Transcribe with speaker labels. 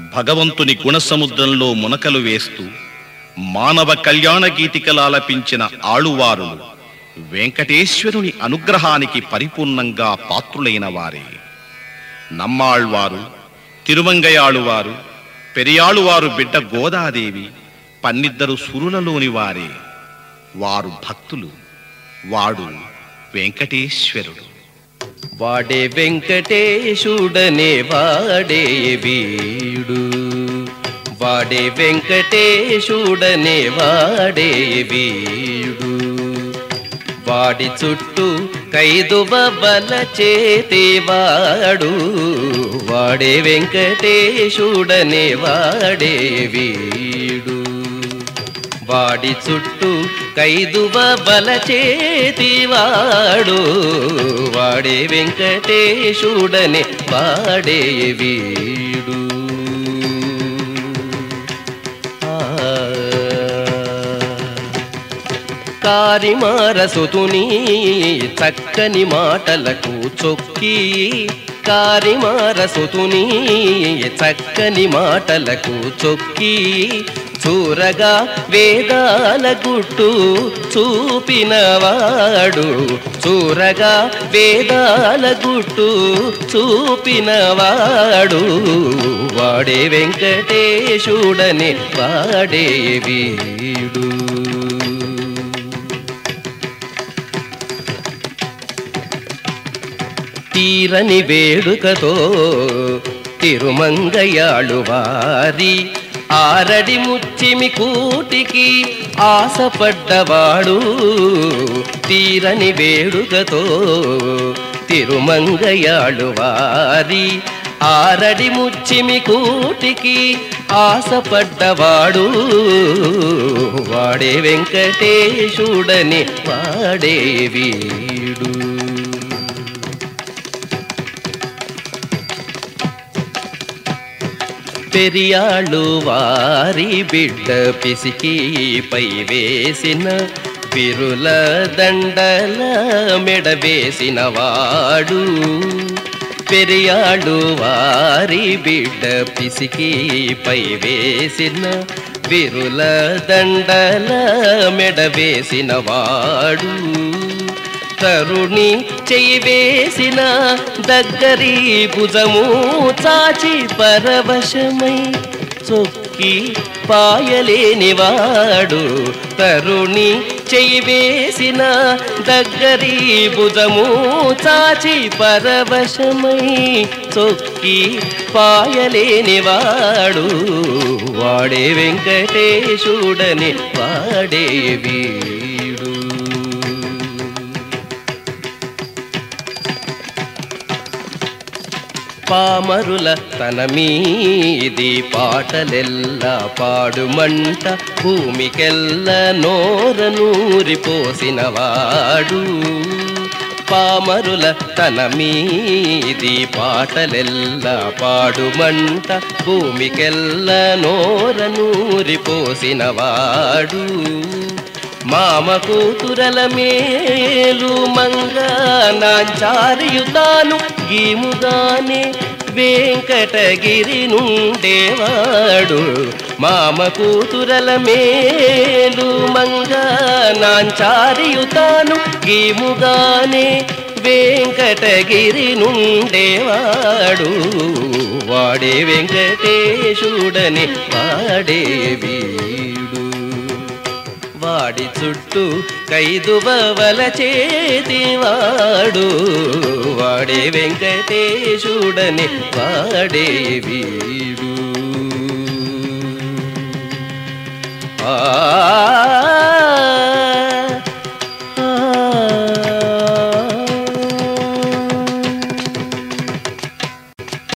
Speaker 1: భగవంతుని గుణసముద్రంలో మునకలు వేస్తూ మానవ కళ్యాణ గీతికలాలపించిన ఆళువారులు వెంకటేశ్వరుని అనుగ్రహానికి పరిపూర్ణంగా పాత్రులైన వారే. నమ్మాళ్వారు తిరుమంగయాళువారు పెరియాళువారు బిడ్డ గోదాదేవి పన్నిద్దరు సురులలోని వారే. వారు భక్తులు వాడు వెంకటేశ్వరుడు.
Speaker 2: వాడే వెంకటేశుడనే వాడే వీడు. వాడే వెంకటేశుడనే వాడే వీడు. వాడి చుట్టూ కైదువ బల చేతేవాడు వాడే వెంకటేశుడనే వాడే వీడు. వాడి చుట్టూ కైదువ బల చేతివాడు వాడే వెంకటేశుడనే వాడే వీడు. కారిమారసుతుని చక్కని మాటలకు చొక్కి. కారిమారసుతుని చక్కని మాటలకు చొక్కి. చూరగా వేదాల గుట్టు చూపినవాడు. చూరగా వేదాల గుట్టు చూపినవాడు. వాడే వెంకటేశుడని వాడే వీడు. తీరని వేడుకతో తిరుమంగయాళు వారి ఆరడి ముచ్చిమి కూటికి ఆశపడ్డవాడు తీరని వేడుకతో తిరుమంగయాడు వారి ఆరడి ముచ్చిమి కూటికి ఆశపడ్డవాడు వాడే వెంకటేశుడని వాడే పెరియాళ్ళు వారి బిడ్డ పిసికి పై వేసిన విరుల దండల మెడవేసిన వాడు. పెరియాడు వారి బిడ్డ పిసికి పై వేసిన విరుల దండల మెడవేసిన వాడు. తరుణి చెయ్యి వేసిన దగ్గరి భుజము చాచి పరవశమై చొక్కి పాయలేనివాడు. తరుణి చెయ్యి వేసిన దగ్గరి భుజము చాచి పరవశమై చొక్కి పాయలేనివాడు. వాడే వెంకటేశుడని వాడేవి. పామరుల తన మీది పాటలెల్లా పాడుమంట భూమికెల్ల నోర పోసినవాడు పామరుల తన మీది పాటలెల్లా పాడుమంట భూమికెల్ల నోర నూరిపోసినవాడు మామ కూతురల మేలు మంగ నాంచారియుతాను గీముగానే వెంకటగిరి నుండేవాడు మామ కూతురల మేలు మంగ నాంచారియుతాను గీముగానే వెంకటగిరి నుండేవాడు వాడే వెంకటేశుడని వాడే వీడు. వాడి చుట్టూ కైదుబవల చేతివాడు వాడే వెంకటేశుడని వాడే వీడు. ఆ